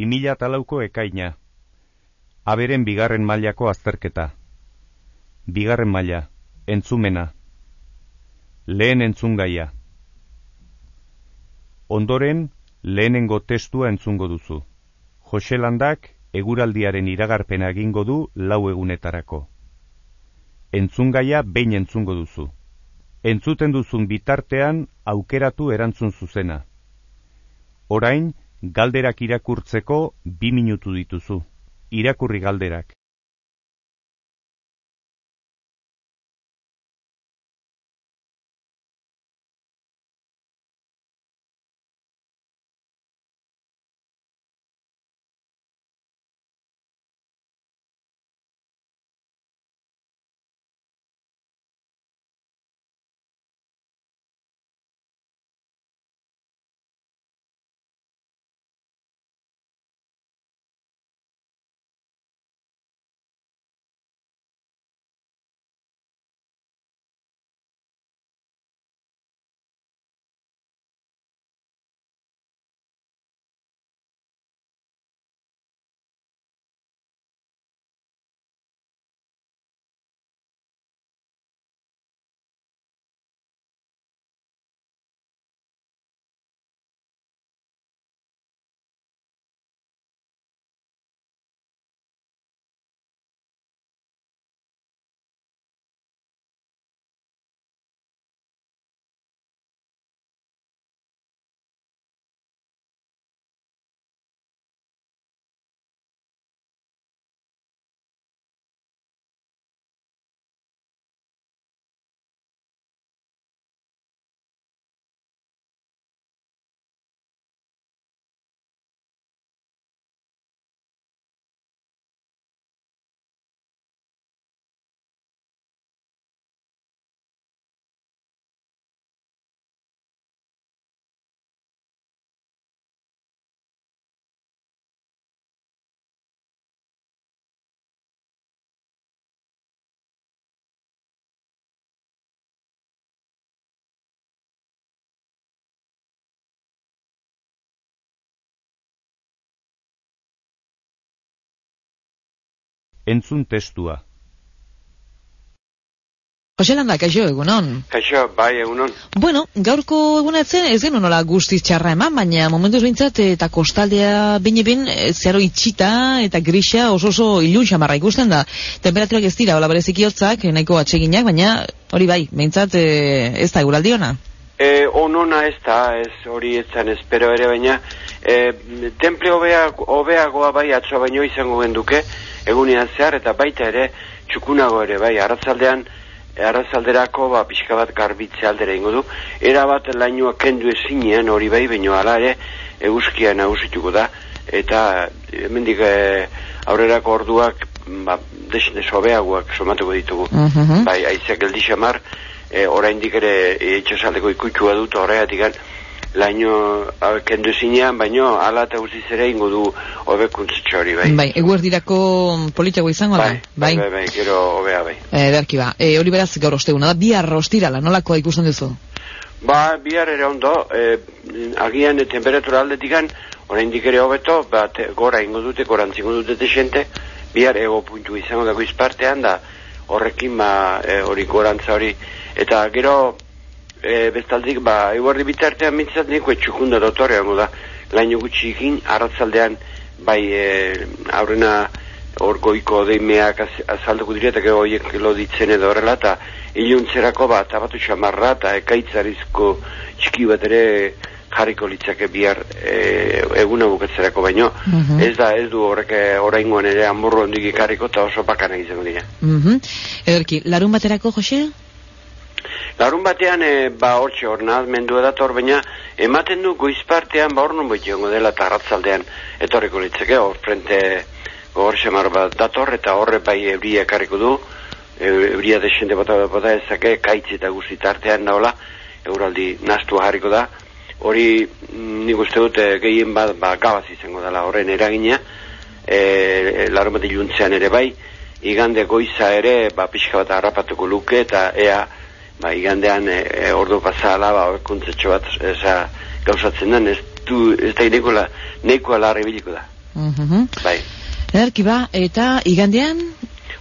2000 talauko ekaina. Aberen bigarren mailako azterketa. Bigarren maila, entzumena. Lehen entzungaia. Ondoren, lehenengo testua entzungo duzu. Jose Landak eguraldiaren iragarpena egingo du lau egunetarako. Entzungaia behin entzungo duzu. Entzuten duzun bitartean aukeratu erantzun zuzena. Orain, galderak irakurtzeko bi minutu dituzu. Irakurri galderak. Entzun testua. Jose Landa, kaixo, egunon. Kaixo, bai, egunon. Bueno, gaurko egunetzen ez genuen nola guztiz txarra eman, baina momentuz bintzat eta kostaldea bine bin zero itxita eta grisa oso oso ilun xamarra ikusten da. Temperaturak ez dira, hola bereziki hotzak, nahiko atseginak, baina hori bai, bintzat ez da eguraldi ona. E, onona ez da, ez hori etzan espero ere, baina e, temple hobea, hobeagoa bai atzoa baino izango genduke, egunean zehar, eta baita ere, txukunago ere, bai, arratzaldean, arratzalderako, ba, pixka bat garbitze aldera ingo du, era bat lainua kendu ezinean hori bai, baino ala ere, eguzkia nagusituko da, eta hemendik e, aurrerako orduak, ba, desin desobeagoak somatuko ditugu, Mhm. bai, aizak geldi xamar, e, oraindik ere itxasaldeko ikutxua dut horregatik laino kendu zinean, baino ala eta guztiz ere ingo du hobekuntzitxo hori, bai. Bai, eguerdirako politiako izango da? bai, bai, bai, bai, gero hobea, bai. E, berki ba, e, hori beraz gaur osteguna da, bihar ostirala, nolakoa ikusten duzu? Ba, bihar ere ondo, e, agian e, temperatura aldetikan, oraindik ere hobeto, bat gora ingo dute, gorantzingo dute desente, bihar ego puntu izango dago izpartean, da horrekin ba, e, hori gorantza hori, eta gero e, bestaldik, ba, eguerdi bitartean mintzat niko etxukunda dotorea da, laino gutxikin, arratzaldean, bai, e, aurrena hor goiko deimeak az, azalduko dira, eta gero horiek loditzen edo horrela, eta iluntzerako bat, abatu xamarra, eta ekaitzarizko txiki bat ere jarriko litzake bihar e, eguna bukatzerako baino, Mhm. ez da, ez du horrek oraingoan ere amurro ondik ikarriko eta oso bakana izango dira. Mhm. Ederki, larun baterako, Jose? Larun batean, e, ba, hortxe hor mendu edator, baina ematen du goizpartean, ba, hor non dela eta etorriko litzake, hor frente gogor xamar bat dator, eta horre bai ebria ekarriko du, e, ebria desende bota bota ezake, kaitzi eta guzti tartean daola, euraldi nastua jarriko da, hori mm, nik uste dut e, gehien bat ba, gabaz izango dela horren eragina, e, larun bat iluntzean ere bai, igande goiza ere, ba, pixka bat harrapatuko luke, eta ea, ba, igandean e, e, ordu pasala, ba, hobekuntzatxo bat eza, gauzatzen den, ez du, ez da nekola, nekoa larri biliko da. Mhm. bai. Ederki ba, eta igandean,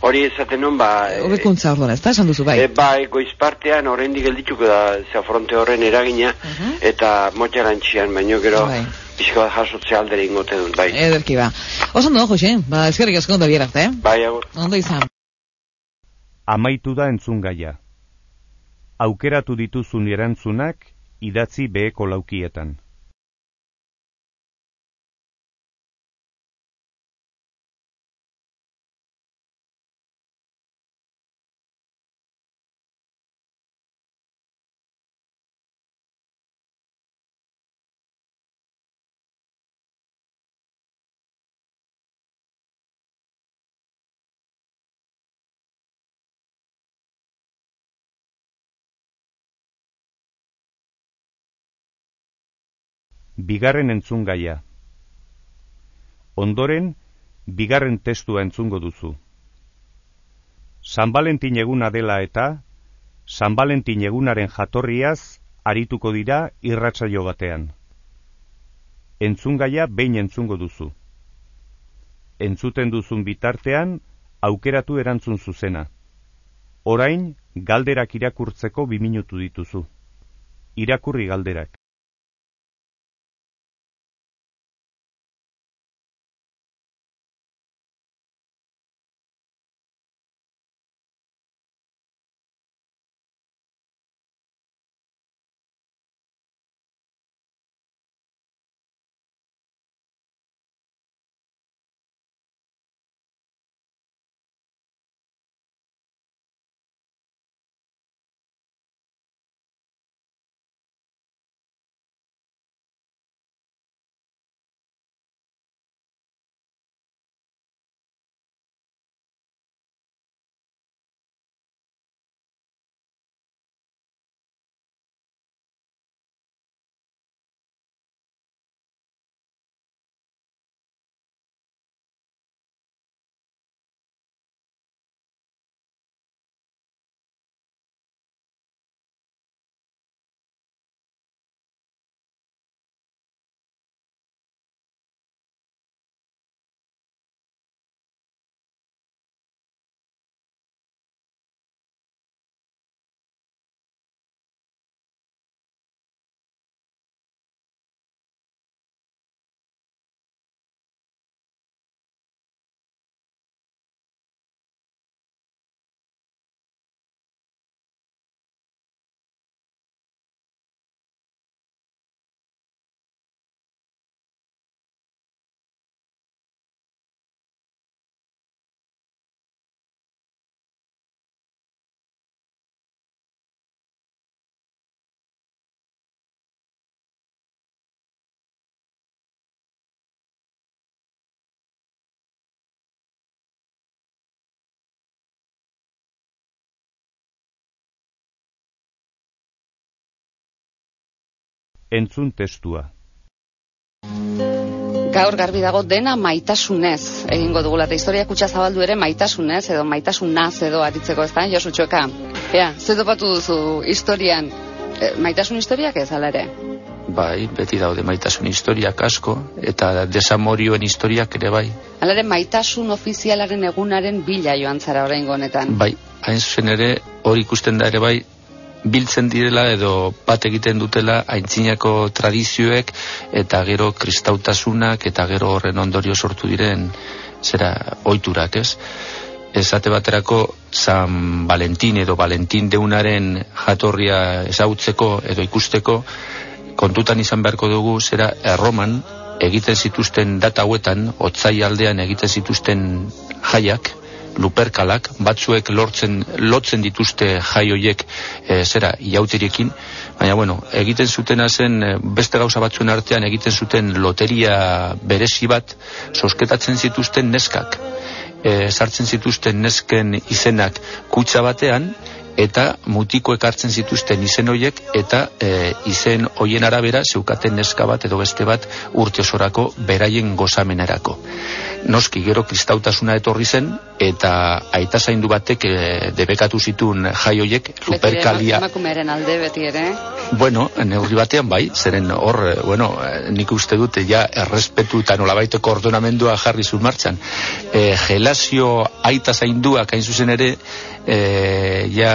Hori esaten non, ba... eh, hobekuntza orduan, ez da, esan duzu, bai. E, bai, goiz partean oraindik geldituko da zea fronte horren eragina Mhm. eta motxarantxian, baino gero Bai. pixka bat jasotze aldere ingote dut, bai. Ederki ba. Oso ondo, Jose, ba, eskerrik asko ondo bier arte, eh? Bai, agur. Ondo izan. Amaitu da entzungaia. Aukeratu dituzun erantzunak idatzi beheko laukietan. Bigarren entzungaia. Ondoren, bigarren testua entzungo duzu. San Valentin eguna dela eta, San Valentin egunaren jatorriaz arituko dira irratsaio batean. Entzungaia behin entzungo duzu. Entzuten duzun bitartean, aukeratu erantzun zuzena. Orain, galderak irakurtzeko bi minutu dituzu. Irakurri galderak. Entzun testua. Gaur garbi dago dena maitasunez egingo dugula eta historia kutsa zabaldu ere maitasunez edo maitasunaz edo aritzeko ez da, Josu Txoka. Ea, ze topatu duzu historian, e, maitasun historiak ez ala ere? Bai, beti daude maitasun historiak asko, eta desamorioen historiak ere bai. Hala ere, maitasun ofizialaren egunaren bila joan zara oraingo honetan. Bai, hain zuzen ere, hori ikusten da ere bai, biltzen direla edo bat egiten dutela aintzinako tradizioek eta gero kristautasunak eta gero horren ondorio sortu diren zera oiturak, ez? Esate baterako San Valentin edo Valentin deunaren jatorria ezagutzeko edo ikusteko kontutan izan beharko dugu zera erroman egiten zituzten data hauetan, otzai aldean egiten zituzten jaiak, luperkalak, batzuek lortzen, lotzen dituzte jai hoiek e, zera iautirekin, baina bueno, egiten zutena zen e, beste gauza batzuen artean egiten zuten loteria berezi bat, sosketatzen zituzten neskak, e, sartzen zituzten nesken izenak kutsa batean, eta mutiko ekartzen zituzten izen hoiek eta e, izen hoien arabera zeukaten neska bat edo beste bat urte osorako beraien gozamenerako. noski gero kristautasuna etorri zen eta aita zaindu batek e, debekatu zituen jai hoiek luperkalia emakumearen alde beti ere. Bueno, neurri batean bai zeren hor, e, bueno, e, nik uste dute ja errespetu eta nolabaiteko ordonamendua jarri zuen martxan. E, gelazio aita zainduak hain zuzen ere e, ja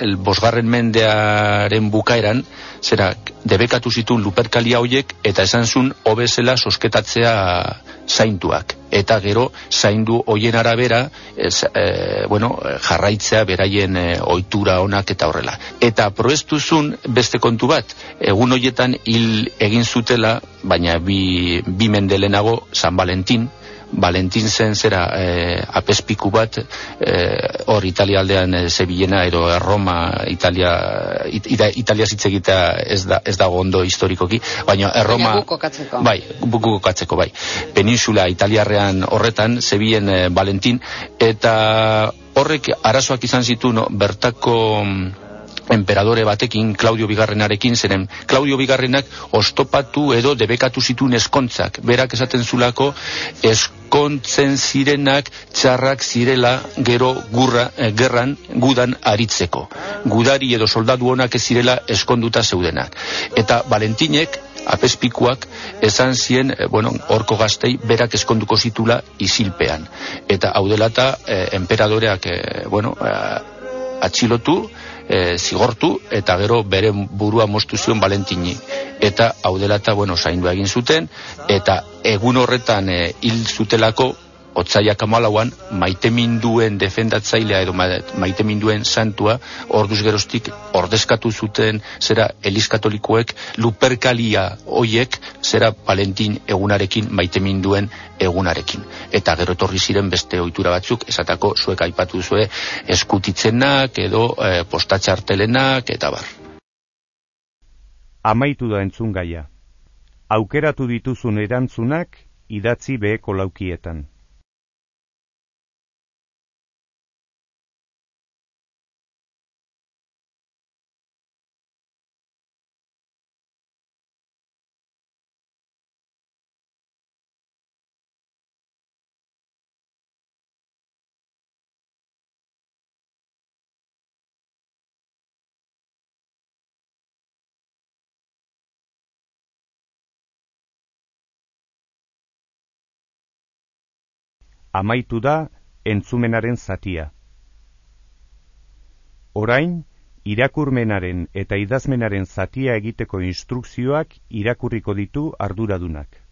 el bosgarren mendearen bukaeran, zera, debekatu zituen luperkalia hoiek eta esan zuen obezela sosketatzea zaintuak. Eta gero, zaindu hoien arabera, ez, e, bueno, jarraitzea beraien e, ohitura onak eta horrela. Eta proestuzun beste kontu bat, egun hoietan hil egin zutela, baina bi, bi mendelenago San Valentin, Valentin zen zera e, apespiku bat e, hor Italia aldean e, Sevillena ero Roma Italia ita, Italia zitzegita ez da ez dago ondo historikoki baina Roma bai buku bai. Peninsula italiarrean horretan Sevillen e, Valentin eta horrek arazoak izan zitu no, bertako emperadore batekin, Claudio Bigarrenarekin, zeren Claudio Bigarrenak ostopatu edo debekatu zituen eskontzak. Berak esaten zulako eskontzen zirenak txarrak zirela gero gurra, eh, gerran gudan aritzeko. Gudari edo soldadu honak ez zirela eskonduta zeudenak. Eta Valentinek apespikuak esan zien, eh, bueno, orko gaztei berak eskonduko zitula isilpean. Eta hau delata, eh, emperadoreak, eh, bueno, eh, atxilotu, e, zigortu eta gero bere burua moztu zion Valentini. Eta hau dela eta bueno, zaindu egin zuten eta egun horretan e, hil zutelako otzaiak amalauan maite minduen defendatzailea edo maite minduen santua orduz gerostik ordezkatu zuten zera eliskatolikoek luperkalia hoiek zera Valentin egunarekin maite minduen egunarekin. Eta gero etorri ziren beste ohitura batzuk esatako zuek aipatu zue eskutitzenak edo e, postatxartelenak eta bar. Amaitu da entzun gaia. Aukeratu dituzun erantzunak idatzi beheko laukietan. Amaitu da entzumenaren zatia. Orain, irakurmenaren eta idazmenaren zatia egiteko instrukzioak irakurriko ditu arduradunak.